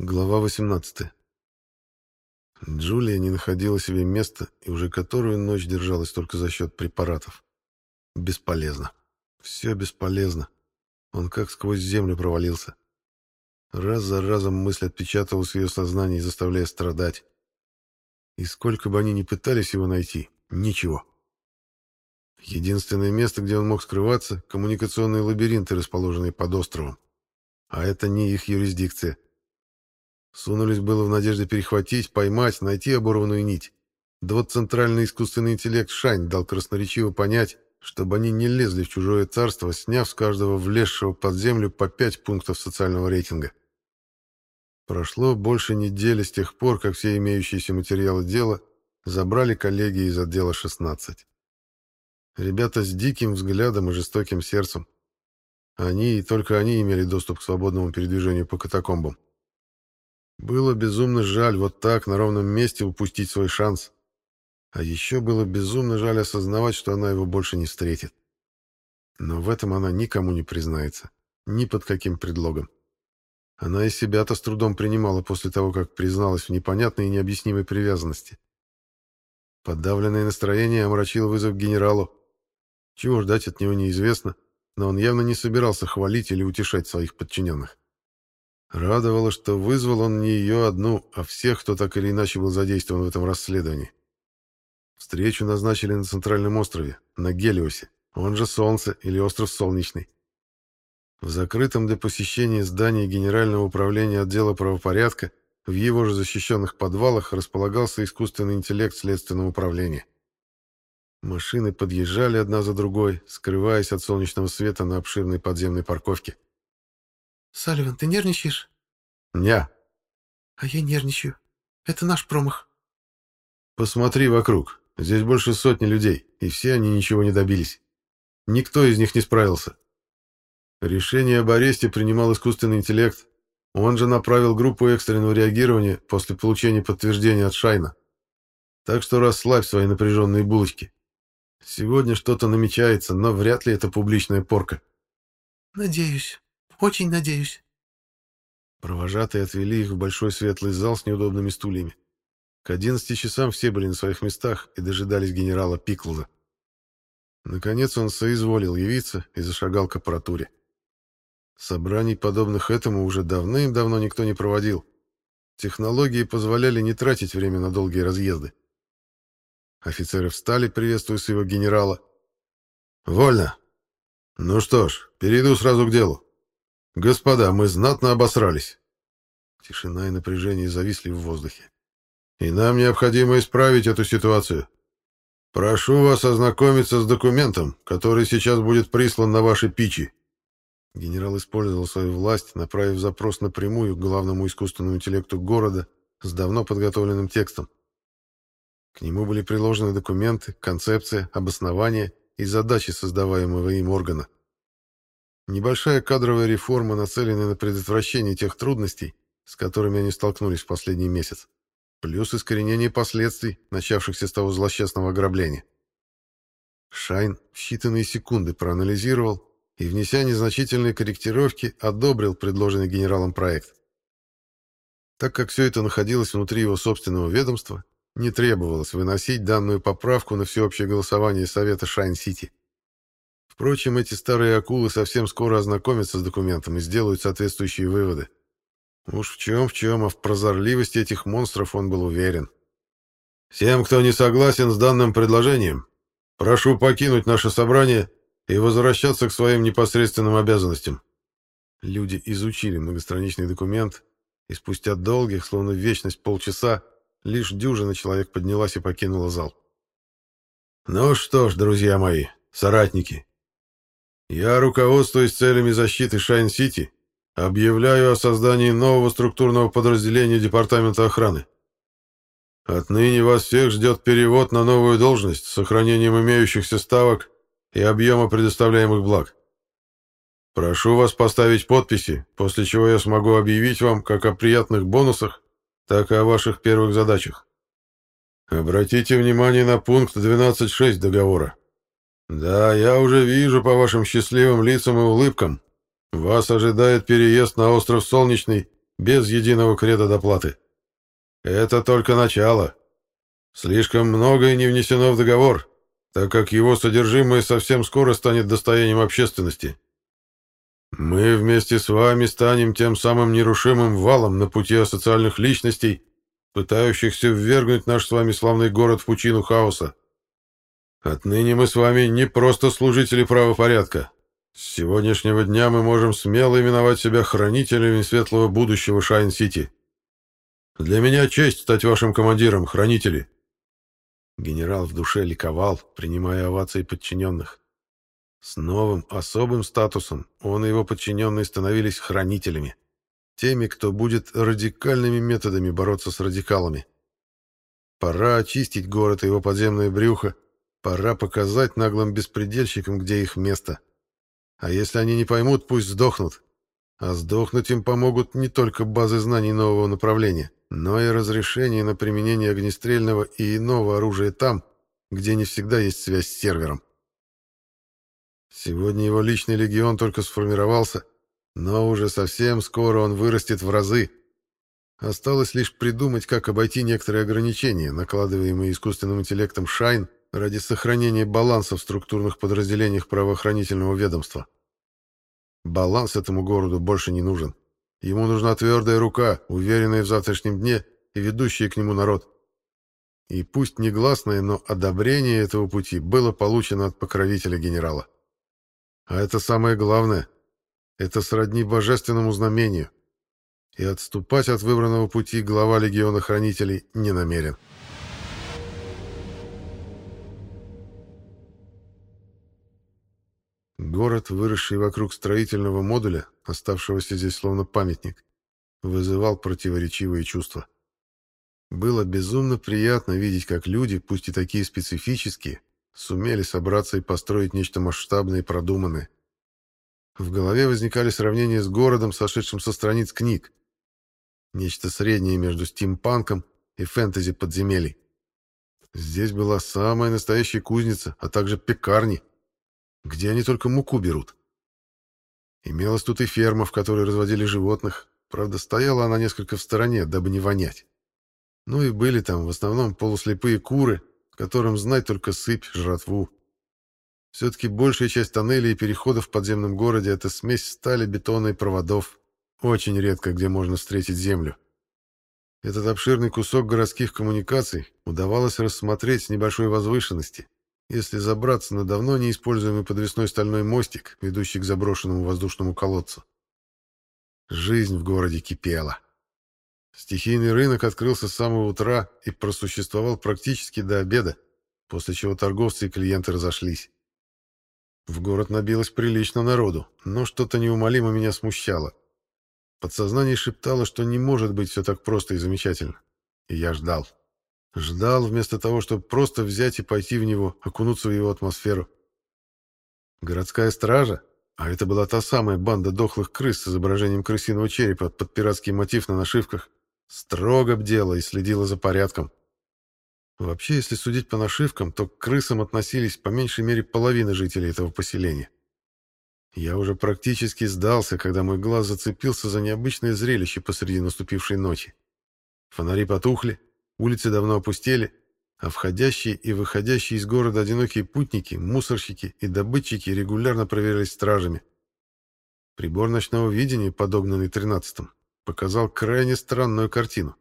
Глава 18. Джулия не находила себе места и уже которую ночь держалась только за счет препаратов. Бесполезно. Все бесполезно. Он как сквозь землю провалился. Раз за разом мысль отпечаталась в ее сознании, заставляя страдать. И сколько бы они ни пытались его найти, ничего. Единственное место, где он мог скрываться — коммуникационные лабиринты, расположенные под островом. А это не их юрисдикция. Сунулись было в надежде перехватить, поймать, найти оборванную нить. Да вот центральный искусственный интеллект Шайн дал красноречиво понять, чтобы они не лезли в чужое царство, сняв с каждого влезшего под землю по пять пунктов социального рейтинга. Прошло больше недели с тех пор, как все имеющиеся материалы дела забрали коллеги из отдела 16. Ребята с диким взглядом и жестоким сердцем. Они и только они имели доступ к свободному передвижению по катакомбам. Было безумно жаль вот так на ровном месте упустить свой шанс. А еще было безумно жаль осознавать, что она его больше не встретит. Но в этом она никому не признается. Ни под каким предлогом. Она и себя-то с трудом принимала после того, как призналась в непонятной и необъяснимой привязанности. Подавленное настроение омрачило вызов генералу. Чего ждать от него неизвестно, но он явно не собирался хвалить или утешать своих подчиненных. Радовало, что вызвал он не ее одну, а всех, кто так или иначе был задействован в этом расследовании. Встречу назначили на Центральном острове, на Гелиосе, он же Солнце или Остров Солнечный. В закрытом для посещения здании Генерального управления отдела правопорядка в его же защищенных подвалах располагался искусственный интеллект Следственного управления. Машины подъезжали одна за другой, скрываясь от солнечного света на обширной подземной парковке. «Салливан, ты нервничаешь?» «Ня». «А я нервничаю. Это наш промах». «Посмотри вокруг. Здесь больше сотни людей, и все они ничего не добились. Никто из них не справился. Решение об аресте принимал искусственный интеллект. Он же направил группу экстренного реагирования после получения подтверждения от Шайна. Так что расслабь свои напряженные булочки. Сегодня что-то намечается, но вряд ли это публичная порка». «Надеюсь». Очень надеюсь. Провожатые отвели их в большой светлый зал с неудобными стульями. К одиннадцати часам все были на своих местах и дожидались генерала Пиклза. Наконец он соизволил явиться и зашагал к аппаратуре. Собраний, подобных этому, уже давным-давно никто не проводил. Технологии позволяли не тратить время на долгие разъезды. Офицеры встали, приветствуя своего генерала. «Вольно! Ну что ж, перейду сразу к делу. «Господа, мы знатно обосрались». Тишина и напряжение зависли в воздухе. «И нам необходимо исправить эту ситуацию. Прошу вас ознакомиться с документом, который сейчас будет прислан на ваши пичи». Генерал использовал свою власть, направив запрос напрямую к главному искусственному интеллекту города с давно подготовленным текстом. К нему были приложены документы, концепция, обоснование и задачи создаваемого им органа. Небольшая кадровая реформа, нацеленная на предотвращение тех трудностей, с которыми они столкнулись в последний месяц, плюс искоренение последствий, начавшихся с того злосчастного ограбления. Шайн в считанные секунды проанализировал и, внеся незначительные корректировки, одобрил предложенный генералом проект. Так как все это находилось внутри его собственного ведомства, не требовалось выносить данную поправку на всеобщее голосование Совета Шайн-Сити. Впрочем, эти старые акулы совсем скоро ознакомятся с документом и сделают соответствующие выводы. Уж в чем в чем, а в прозорливости этих монстров он был уверен. «Всем, кто не согласен с данным предложением, прошу покинуть наше собрание и возвращаться к своим непосредственным обязанностям». Люди изучили многостраничный документ, и спустя долгих, словно вечность полчаса, лишь дюжина человек поднялась и покинула зал. «Ну что ж, друзья мои, соратники, я, руководствуясь целями защиты Шайн-Сити, объявляю о создании нового структурного подразделения Департамента охраны. Отныне вас всех ждет перевод на новую должность с сохранением имеющихся ставок и объема предоставляемых благ. Прошу вас поставить подписи, после чего я смогу объявить вам как о приятных бонусах, так и о ваших первых задачах. Обратите внимание на пункт 12.6 договора. «Да, я уже вижу по вашим счастливым лицам и улыбкам. Вас ожидает переезд на остров Солнечный без единого креда доплаты. Это только начало. Слишком многое не внесено в договор, так как его содержимое совсем скоро станет достоянием общественности. Мы вместе с вами станем тем самым нерушимым валом на пути асоциальных личностей, пытающихся ввергнуть наш с вами славный город в пучину хаоса. Отныне мы с вами не просто служители правопорядка. С сегодняшнего дня мы можем смело именовать себя хранителями светлого будущего Шайн-Сити. Для меня честь стать вашим командиром, хранители. Генерал в душе ликовал, принимая овации подчиненных. С новым особым статусом он и его подчиненные становились хранителями. Теми, кто будет радикальными методами бороться с радикалами. Пора очистить город и его подземное брюхо, Пора показать наглым беспредельщикам, где их место. А если они не поймут, пусть сдохнут. А сдохнуть им помогут не только базы знаний нового направления, но и разрешение на применение огнестрельного и иного оружия там, где не всегда есть связь с сервером. Сегодня его личный легион только сформировался, но уже совсем скоро он вырастет в разы. Осталось лишь придумать, как обойти некоторые ограничения, накладываемые искусственным интеллектом Шайн ради сохранения баланса в структурных подразделениях правоохранительного ведомства. Баланс этому городу больше не нужен. Ему нужна твердая рука, уверенная в завтрашнем дне и ведущая к нему народ. И пусть негласное, но одобрение этого пути было получено от покровителя генерала. А это самое главное. Это сродни божественному знамению. И отступать от выбранного пути глава легиона хранителей не намерен. Город, выросший вокруг строительного модуля, оставшегося здесь словно памятник, вызывал противоречивые чувства. Было безумно приятно видеть, как люди, пусть и такие специфические, сумели собраться и построить нечто масштабное и продуманное. В голове возникали сравнения с городом, сошедшим со страниц книг. Нечто среднее между стимпанком и фэнтези подземелий. Здесь была самая настоящая кузница, а также пекарни — где они только муку берут? Имелась тут и ферма, в которой разводили животных. Правда, стояла она несколько в стороне, дабы не вонять. Ну и были там в основном полуслепые куры, которым знать только сыпь, жратву. Все-таки большая часть тоннелей и переходов в подземном городе — это смесь стали, бетона и проводов. Очень редко где можно встретить землю. Этот обширный кусок городских коммуникаций удавалось рассмотреть с небольшой возвышенности, если забраться на давно неиспользуемый подвесной стальной мостик, ведущий к заброшенному воздушному колодцу. Жизнь в городе кипела. Стихийный рынок открылся с самого утра и просуществовал практически до обеда, после чего торговцы и клиенты разошлись. В город набилось прилично народу, но что-то неумолимо меня смущало. Подсознание шептало, что не может быть все так просто и замечательно. И я ждал. Ждал вместо того, чтобы просто взять и пойти в него, окунуться в его атмосферу. Городская стража, а это была та самая банда дохлых крыс с изображением крысиного черепа под пиратский мотив на нашивках, строго бдела и следила за порядком. Вообще, если судить по нашивкам, то к крысам относились по меньшей мере половина жителей этого поселения. Я уже практически сдался, когда мой глаз зацепился за необычное зрелище посреди наступившей ночи. Фонари потухли, Улицы давно опустели, а входящие и выходящие из города одинокие путники, мусорщики и добытчики регулярно проверялись стражами. Прибор ночного видения, подогнанный тринадцатым, показал крайне странную картину.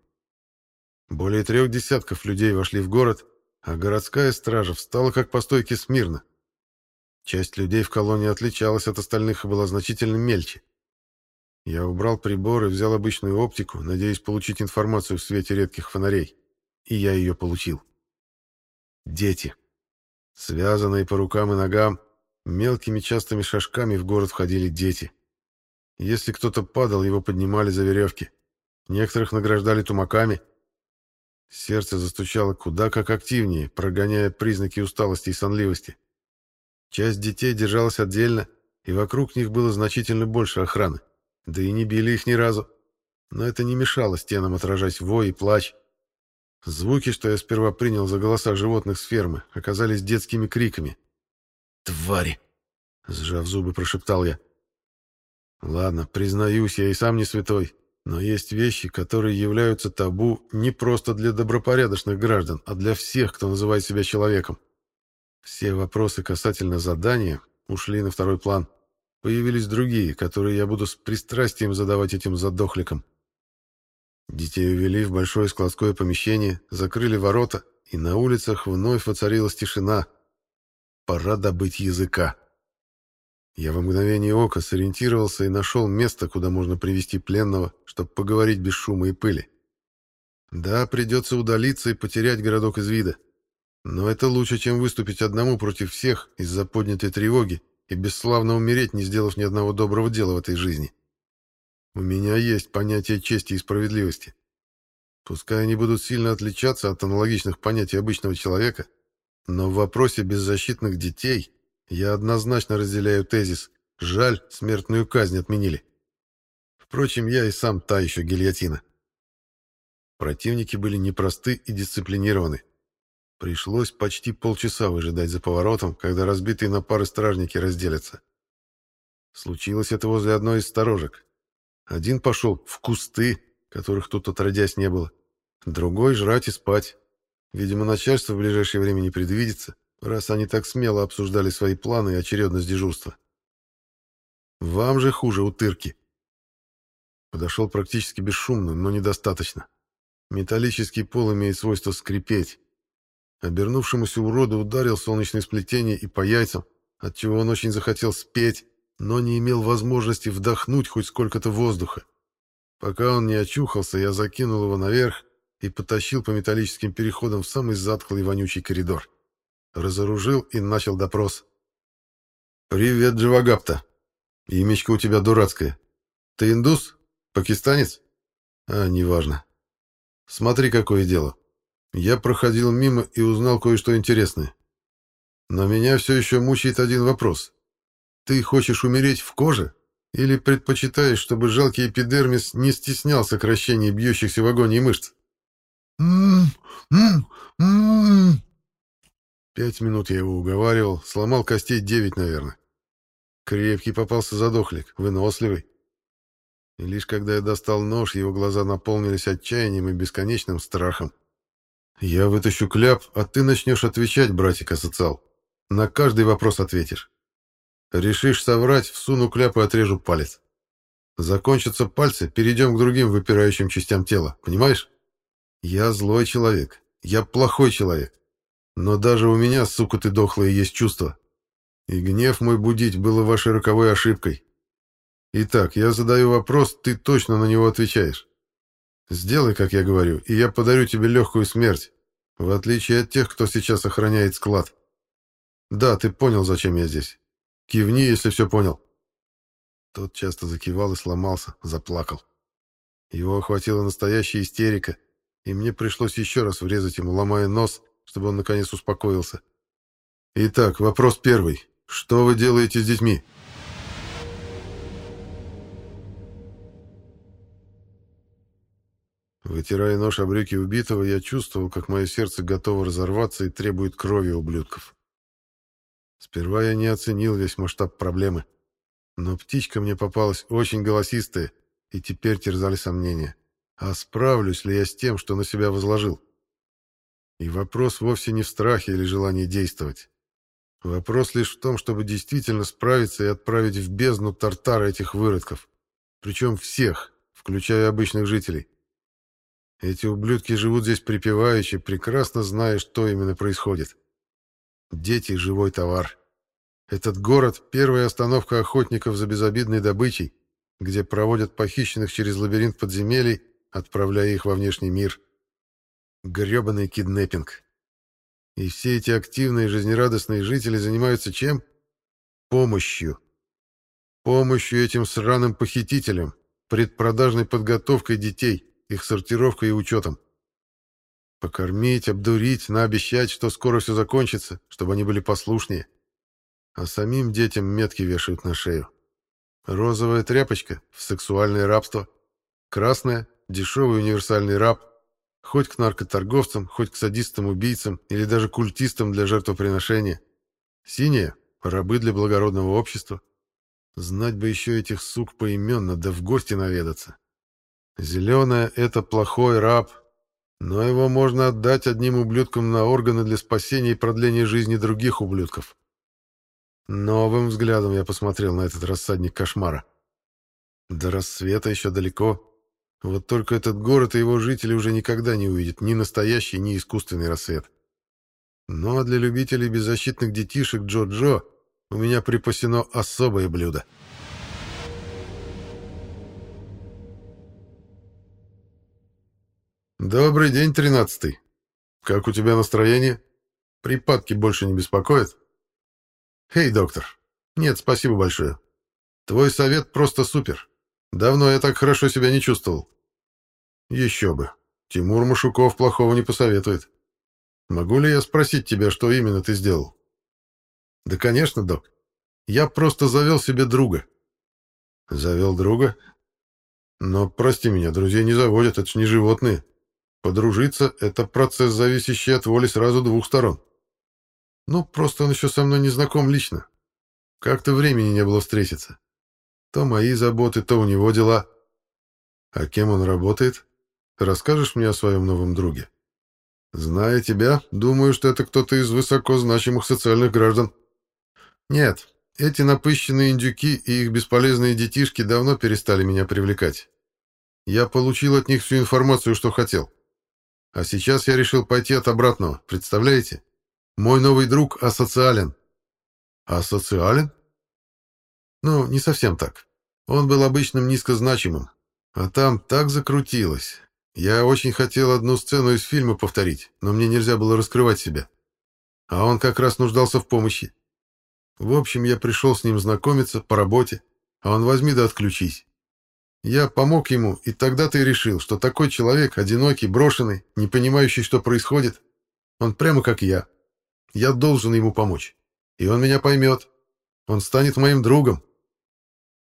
Более трех десятков людей вошли в город, а городская стража встала как по стойке смирно. Часть людей в колонии отличалась от остальных и была значительно мельче. Я убрал прибор и взял обычную оптику, надеясь получить информацию в свете редких фонарей. И я ее получил. Дети. Связанные по рукам и ногам, мелкими частыми шажками в город входили дети. Если кто-то падал, его поднимали за веревки. Некоторых награждали тумаками. Сердце застучало куда как активнее, прогоняя признаки усталости и сонливости. Часть детей держалась отдельно, и вокруг них было значительно больше охраны. Да и не били их ни разу. Но это не мешало стенам отражать вой и плач. Звуки, что я сперва принял за голоса животных с фермы, оказались детскими криками. «Твари!» — сжав зубы, прошептал я. «Ладно, признаюсь, я и сам не святой, Но есть вещи, которые являются табу не просто для добропорядочных граждан, а для всех, кто называет себя человеком. Все вопросы касательно задания ушли на второй план. Появились другие, которые я буду с пристрастием задавать этим задохликам. Детей увели в большое складское помещение, закрыли ворота, и на улицах вновь воцарилась тишина. Пора добыть языка. Я в мгновение ока сориентировался и нашел место, куда можно привести пленного, чтобы поговорить без шума и пыли. Да, придется удалиться и потерять городок из вида. Но это лучше, чем выступить одному против всех из-за поднятой тревоги и бесславно умереть, не сделав ни одного доброго дела в этой жизни. У меня есть понятие чести и справедливости. Пускай они будут сильно отличаться от аналогичных понятий обычного человека, но в вопросе беззащитных детей я однозначно разделяю тезис «жаль, смертную казнь отменили». Впрочем, я и сам та еще гильотина. Противники были непросты и дисциплинированы. Пришлось почти полчаса выжидать за поворотом, когда разбитые на пары стражники разделятся. Случилось это возле одной из сторожек. Один пошел в кусты, которых тут отродясь не было. Другой — жрать и спать. Видимо, начальство в ближайшее время не предвидится, раз они так смело обсуждали свои планы и очередность дежурства. Вам же хуже, утырки. Подошел практически бесшумно, но недостаточно. Металлический пол имеет свойство скрипеть. Обернувшемуся уроду ударил солнечное сплетение и по яйцам, отчего он очень захотел спеть, но не имел возможности вдохнуть хоть сколько-то воздуха. Пока он не очухался, я закинул его наверх и потащил по металлическим переходам в самый затхлый вонючий коридор. Разоружил и начал допрос. «Привет, Джавагапта. Имечко у тебя дурацкое. Ты индус? Пакистанец? А, неважно. Смотри, какое дело. Я проходил мимо и узнал кое-что интересное. Но меня все еще мучает один вопрос. Ты хочешь умереть в коже? Или предпочитаешь, чтобы жалкий эпидермис не стеснял сокращения бьющихся в агонии мышц? Пять минут я его уговаривал, сломал костей девять, наверное. Крепкий попался задохлик, выносливый. И лишь когда я достал нож, его глаза наполнились отчаянием и бесконечным страхом. «Я вытащу кляп, а ты начнешь отвечать, братик-асоциал. На каждый вопрос ответишь. Решишь соврать, всуну кляп и отрежу палец. Закончатся пальцы, перейдем к другим выпирающим частям тела, понимаешь? Я злой человек, я плохой человек. Но даже у меня, сука ты дохлая, есть чувства. И гнев мой будить было вашей роковой ошибкой. Итак, я задаю вопрос, ты точно на него отвечаешь. Сделай, как я говорю, и я подарю тебе легкую смерть, в отличие от тех, кто сейчас охраняет склад. Да, ты понял, зачем я здесь. Кивни, если все понял. Тот часто закивал и сломался, заплакал. Его охватила настоящая истерика, и мне пришлось еще раз врезать ему, ломая нос, чтобы он наконец успокоился. Итак, вопрос первый. Что вы делаете с детьми? Вытирая нож о брюки убитого, я чувствовал, как мое сердце готово разорваться и требует крови ублюдков. Сперва я не оценил весь масштаб проблемы. Но птичка мне попалась очень голосистая, и теперь терзали сомнения. А справлюсь ли я с тем, что на себя возложил? И вопрос вовсе не в страхе или желании действовать. Вопрос лишь в том, чтобы действительно справиться и отправить в бездну тартара этих выродков. Причем всех, включая обычных жителей. Эти ублюдки живут здесь припеваючи, прекрасно зная, что именно происходит. Дети — живой товар. Этот город — первая остановка охотников за безобидной добычей, где проводят похищенных через лабиринт подземелий, отправляя их во внешний мир. Грёбаный киднеппинг. И все эти активные жизнерадостные жители занимаются чем? Помощью. Помощью этим сраным похитителям, предпродажной подготовкой детей, их сортировкой и учетом. Покормить, обдурить, наобещать, что скоро все закончится, чтобы они были послушнее. А самим детям метки вешают на шею. Розовая тряпочка — в сексуальное рабство. Красная — дешевый универсальный раб. Хоть к наркоторговцам, хоть к садистам-убийцам или даже культистам для жертвоприношения. Синяя — рабы для благородного общества. Знать бы еще этих сук поименно, да в гости наведаться. Зеленая — это плохой раб, но его можно отдать одним ублюдкам на органы для спасения и продления жизни других ублюдков. Новым взглядом я посмотрел на этот рассадник кошмара. До рассвета еще далеко. Вот только этот город и его жители уже никогда не увидят ни настоящий, ни искусственный рассвет. Ну а для любителей беззащитных детишек Джо-Джо у меня припасено особое блюдо. «Добрый день, тринадцатый. Как у тебя настроение? Припадки больше не беспокоят?» «Хей, доктор. Нет, спасибо большое. Твой совет просто супер. Давно я так хорошо себя не чувствовал». «Еще бы. Тимур Машуков плохого не посоветует. Могу ли я спросить тебя, что именно ты сделал?» «Да, конечно, док. Я просто завел себе друга». «Завел друга? Но, прости меня, друзей не заводят, это ж не животные». Подружиться — это процесс, зависящий от воли сразу двух сторон. Ну, просто он еще со мной не знаком лично. Как-то времени не было встретиться. То мои заботы, то у него дела. А кем он работает? Расскажешь мне о своем новом друге? Зная тебя, думаю, что это кто-то из высоко значимых социальных граждан. Нет, эти напыщенные индюки и их бесполезные детишки давно перестали меня привлекать. Я получил от них всю информацию, что хотел. А сейчас я решил пойти от обратного, представляете? Мой новый друг асоциален. Асоциален? Ну, не совсем так. Он был обычным низкозначимым. А там так закрутилось. Я очень хотел одну сцену из фильма повторить, но мне нельзя было раскрывать себя. А он как раз нуждался в помощи. В общем, я пришел с ним знакомиться по работе, а он возьми да отключись. Я помог ему, и тогда ты решил, что такой человек, одинокий, брошенный, не понимающий, что происходит, он прямо как я. Я должен ему помочь. И он меня поймет. Он станет моим другом.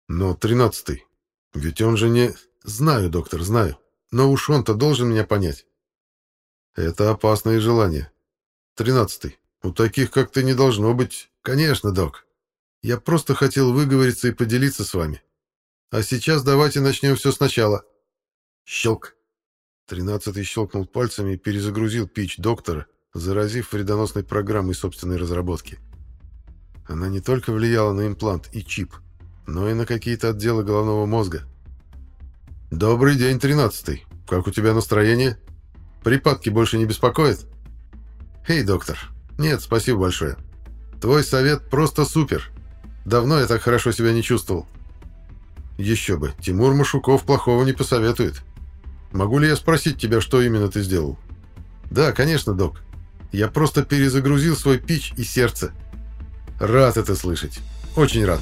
Но тринадцатый. Ведь он же не... Знаю, доктор, знаю. Но уж он-то должен меня понять. Это опасное желание. Тринадцатый. У таких, как ты, не должно быть... Конечно, док. Я просто хотел выговориться и поделиться с вами. А сейчас давайте начнем все сначала. Щелк. Тринадцатый щелкнул пальцами и перезагрузил пич доктора, заразив вредоносной программой собственной разработки. Она не только влияла на имплант и чип, но и на какие-то отделы головного мозга. «Добрый день, тринадцатый. Как у тебя настроение? Припадки больше не беспокоят?» «Эй, доктор. Нет, спасибо большое. Твой совет просто супер. Давно я так хорошо себя не чувствовал». Еще бы, Тимур Машуков плохого не посоветует. Могу ли я спросить тебя, что именно ты сделал? Да, конечно, док. Я просто перезагрузил свой пич и сердце. Рад это слышать. Очень рад.